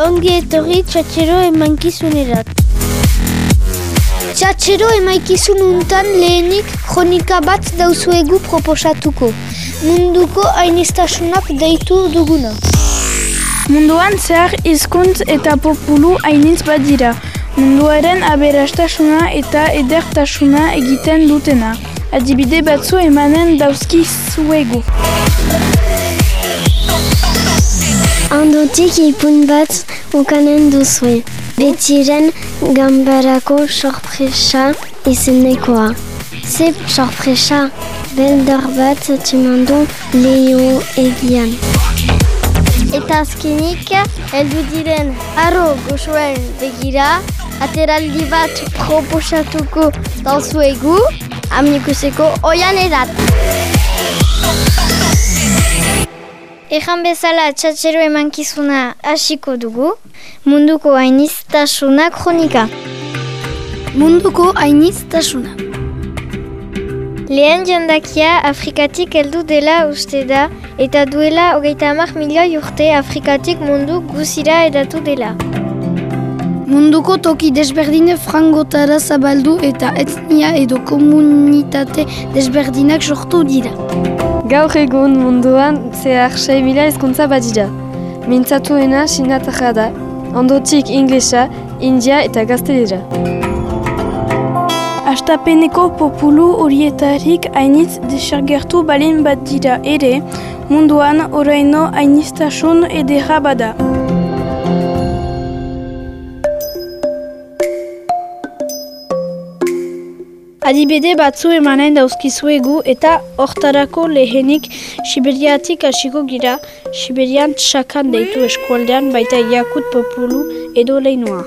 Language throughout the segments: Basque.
ongi etorri txatxero emankizunerat. Txatxero emaikizun untan lehenik kronika bat dauzuegu proposatuko. Munduko ainistasunak deitu duguna. Munduan zehar hizkuntz eta populu hainitz bat dira. Munduaren aberastasuna eta edertasuna egiten dutena. Adibide batzu emanen dauzki zuegu. Ondotik ipun bat ukanen duzue. Betiren gambarako sorpresa izenekoa. Ze sorpresa beldar bat timandu lehio egian. Eta azkenik, heldu diren arro gozoen begira, ateraldi bat proposatuko dauzuegu, amikuseko oian edat. Ejan bezala txatxero emankizuna hasiko dugu, munduko hainiztasuna kronika. Munduko hainiztasuna. Lehen jandakia Afrikatik heldu dela uste da, eta duela hogeita hamak milioi urte Afrikatik mundu guzira edatu dela. Munduko toki desberdine frangotara zabaldu eta etnia edo komunitate desberdinak sortu dira. Gaur egun munduan zehar 6 mila ezkuntza bat dira. Mintzatuena sinatarra da, ondotik inglesa, india eta gaztelera. Astapeneko populu horietarik hainitz desagertu balin bat dira ere, munduan oraino hainiztasun edera bada. Adibide batzu emanen dauzkizuegu eta hortarako lehenik Siberiatik hasiko gira, Siberian txakan deitu eskualdean baita Yakut populu edo lehinoa.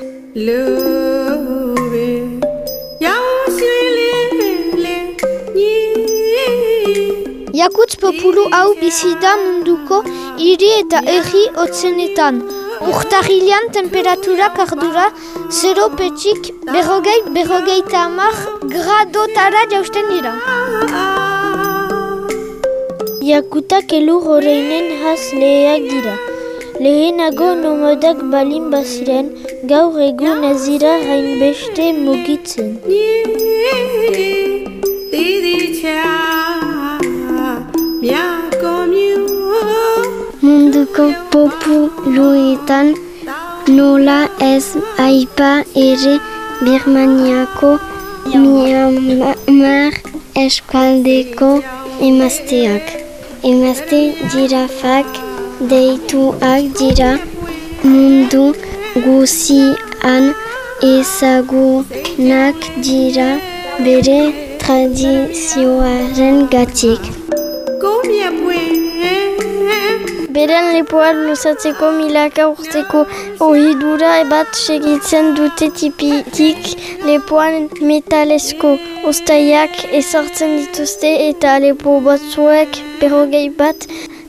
Jakutz populu hau bizida munduko hiri eta erri otzenetan. Urtarilean temperaturak ardura 0 petxik berrogei berrogeita hamar gradotara jausten dira. Jakutak elur horreinen haz leheak dira. Lehenago nomodak balin baziren, gaur egun ez dira hainbeste mugitzen. Munduko populuetan nola ez aipa ere Birmaniako Myanmar eskualdeko emazteak. Emazte jirafak deituak dira mundu guzian ezagunak dira bere tradizioaren gatik. Beren lepoa luzatzeko milaka urteko ohidura bat segitzen dute tipitik lepoan metalezko ostaiak ezartzen dituzte eta lepo batzuek berrogei bat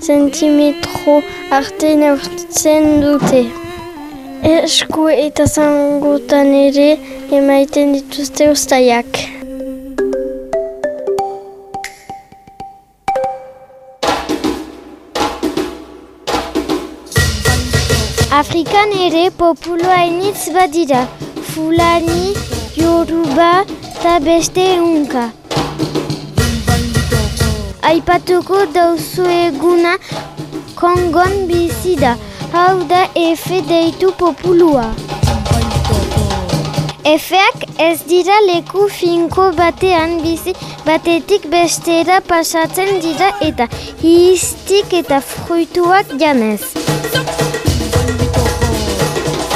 zentimetro arte neurtzen dute. Esku eta zangotan ere emaiten dituzte ostaiak. Afrikan ere populu hainitz badira, Fulani, Yoruba eta beste unka. Aipatuko dauzu eguna Kongon bizi da, hau da efe deitu populua. Efeak ez dira leku finko batean bizi batetik bestera pasatzen dira eta histik eta fruituak janez.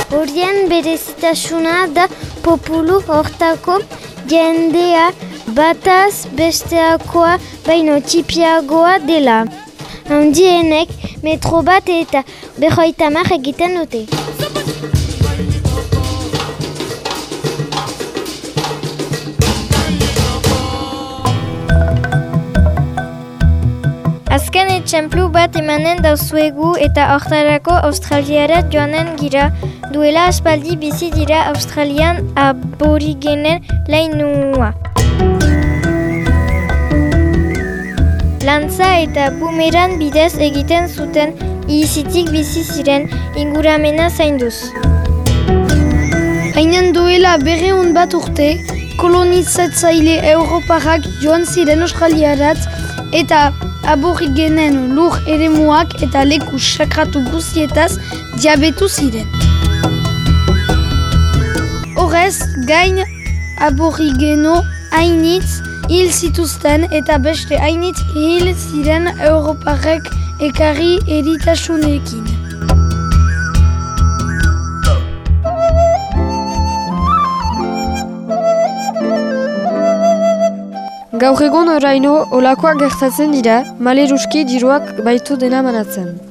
Horien berezitasuna da populu hortako jendea bataz besteakoa baino txipiagoa dela. Handienek metro bat eta berroita mar egiten dute. Azken etxemplu bat emanen dauzuegu eta hortarako Australiara joanen gira duela aspaldi bizi dira Australian aborigenen lainua. Lantza eta bumeran bidez egiten zuten izitik bizi ziren inguramena zainduz. Hainen duela berreun bat urte, kolonizatzaile Europarrak joan ziren Australiarat eta aborigenen lur eremuak eta leku sakratu guztietaz diabetu ziren. Horrez, gain aborigeno hainitz hil zituzten eta beste hainitz hil ziren Europarrek ekarri eritasunekin. Gaur egun oraino olakoak gertatzen dira, maleruski diruak baitu dena manatzen.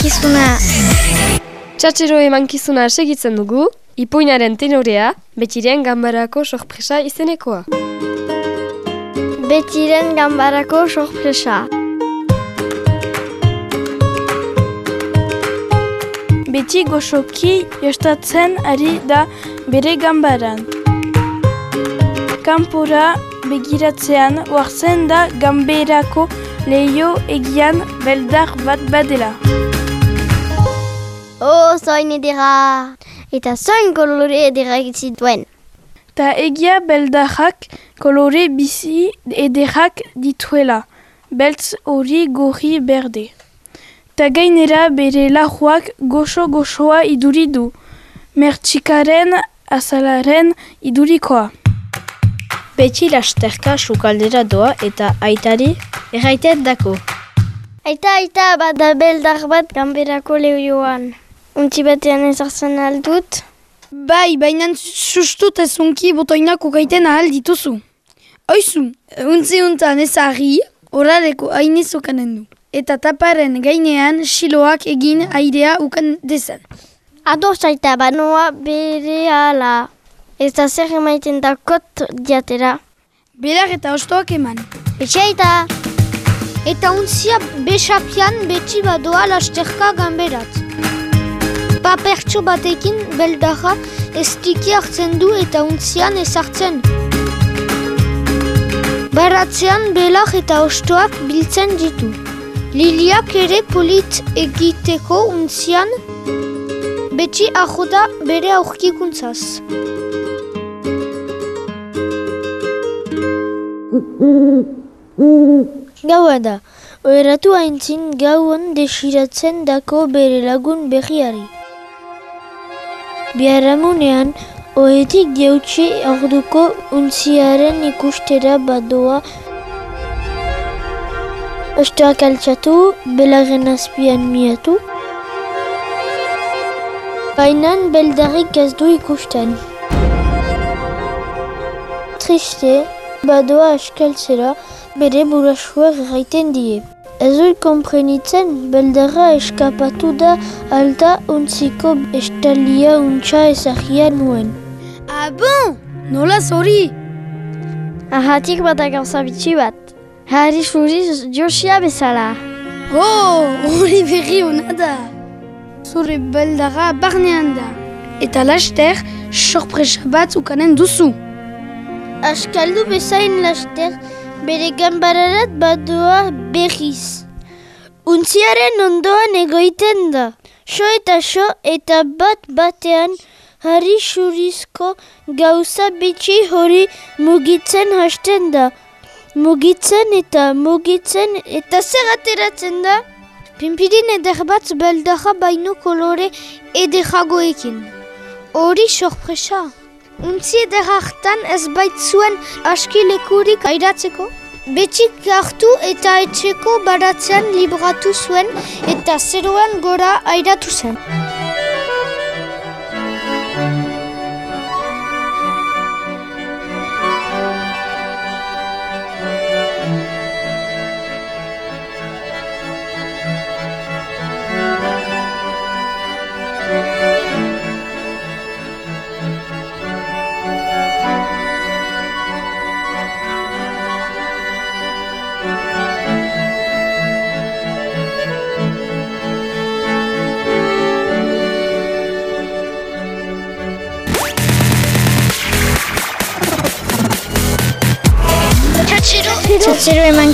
Emankizuna. Txatxero emankizuna segitzen dugu, ipuinaren tenorea, betiren gambarako sorpresa izenekoa. Betiren gambarako sorpresa. Beti goxoki jostatzen ari da bere gambaran. Kanpora begiratzean oartzen da gamberako leio egian beldar bat badela. Oh, zoin edera! Eta zoin kolore edera zituen. Ta egia beldarrak kolore bizi ederrak dituela, beltz hori gorri berde. Ta gainera bere lahuak goxo-goxoa iduri du, mertxikaren azalaren idurikoa. Beti lasterka sukaldera doa eta aitari erraitet dako. Aita, aita, bada beldar bat gamberako lehioan. Untzi batean ezartzen aldut. Bai, baina sustut ezunki botoinak ukaiten ahal dituzu. Oizu, untzi untan ezari, horareko hainez ukanen du. Eta taparen gainean siloak egin airea ukan dezan. Ado zaita banoa bere ala. Ez da zer emaiten da kot diatera. Belar eta ostoak eman. Etxeita! Eta untzia besapian beti badoa lasterka gamberat. Papertxo batekin beldarra ez tiki hartzen du eta untzian ezartzen. Baratzean belar eta ostoak biltzen ditu. Liliak ere polit egiteko untzian beti ahoda bere aurkikuntzaz. Gaua da, oeratu haintzin gauan desiratzen dako bere lagun berriari. Biaramunean, oetik diautxe orduko untziaren ikustera badoa Ostoak altxatu, belaren azpian miatu. Bainan beldarrik ez du ikusten. Triste, badoa askaltzera, bere burasuak erraiten die. Ez dut komprenitzen, beldarra eskapatu da alta untziko estalia untxa ezagia nuen. Ah bon? Nola zori? Ahatik bat gauza bitxi bat. Harri suriz josia bezala. Oh, hori berri hona da. Zure beldara barnean da. Eta laster, sorpresa bat ukanen duzu. Askaldu bezain laster, bere gambararat badoa berriz. Untziaren ondoan egoiten da. So eta so eta bat batean harri surizko gauza bitxi hori mugitzen hasten da. Mugitzen eta mugitzen eta zer ateratzen da? Pimpirin eder bat beldarra baino kolore ederragoekin. Hori sorpresa. Untzi eder hartan ez baitzuen askilekurik airatzeko? Betxik hartu eta etxeko baratzean libratu zuen eta zeroan gora airatu zen.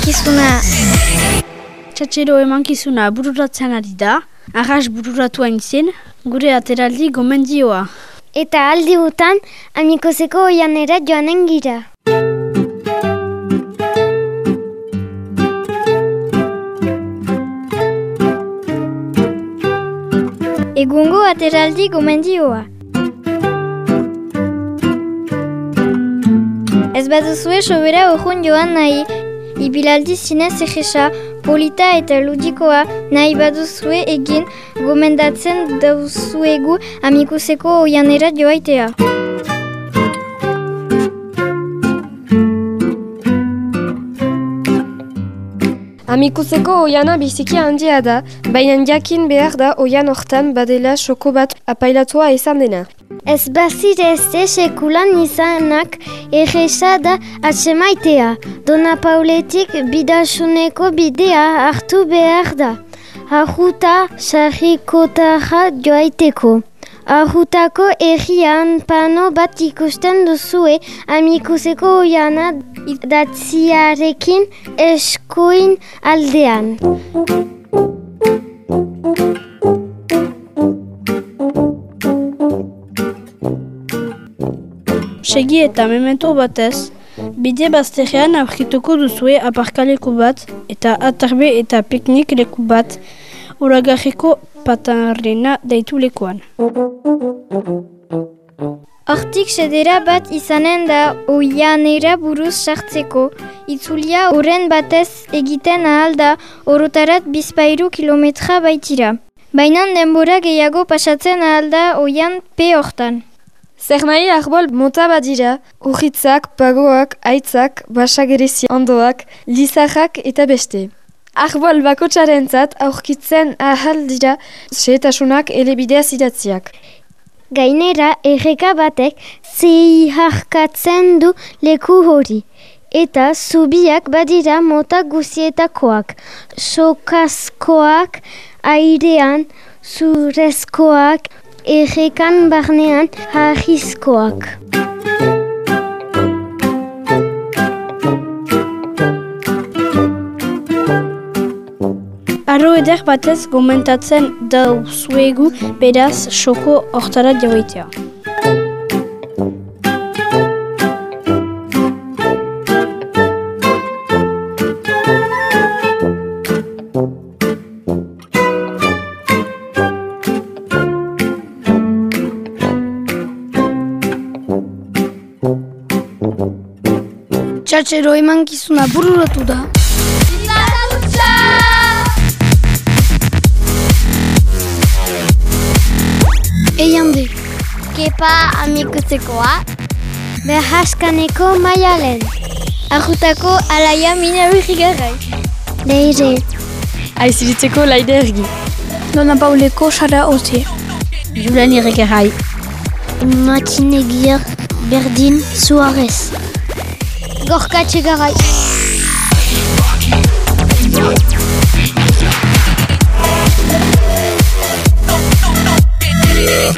Emankizuna. Txatxero emankizuna bururatzen ari da, arras bururatu hain zen, gure ateraldi gomendioa. Eta aldi gutan, amikozeko oianera joanen gira. Egungo ateraldi gomendioa. Ez bat duzue sobera joan nahi, ibilaldi zinez egesa, polita eta ludikoa nahi baduzue egin gomendatzen dauzuegu amikuseko oianera joaitea. Amikuzeko oiana biziki handia da, baina jakin behar da oian hortan badela soko bat apailatua izan dena. Ez bazire ezte sekulan izanak egesa da atsemaitea. Dona Pauletik bidasuneko bidea hartu behar da. Ahuta sarrikotarra joaiteko. Ahutako errian pano bat ikusten duzue amikuseko oiana datziarekin eskuin aldean. Segi eta memento batez, bide bazterrean aurkituko duzue aparkaleku bat eta atarbe eta piknik leku bat uragarriko patarrena deitu lekuan. Hortik sedera bat izanen da oianera buruz sartzeko, itzulia horren batez egiten ahal da orotarat bizpairu kilometra baitira. Baina denbora gehiago pasatzen ahal da oian pe hortan. Zer nahi arbol mota badira, urritzak, pagoak, aitzak, basagerezi ondoak, lizarrak eta beste. Arbol bakotxaren zat aurkitzen ahal dira sehetasunak elebideaz idatziak. Gainera, erreka batek zehiharkatzen du leku hori. Eta zubiak badira mota guzietakoak. Sokazkoak, airean, zurezkoak, errekan barnean harrizkoak. Arro eder batez gomentatzen dauzuegu beraz soko hortara joitea. Txatxero emankizuna bururatu da. Eian de. Kepa amikuzekoa. Behaskaneko maialen. Ajutako alaia mina bihigarrai. Leire. Aiziritzeko laide ergi. Dona Pauleko sara ozie. Julen irrekerai. Matinegier Berdin Suarez. Gorka txegarai. Yeah.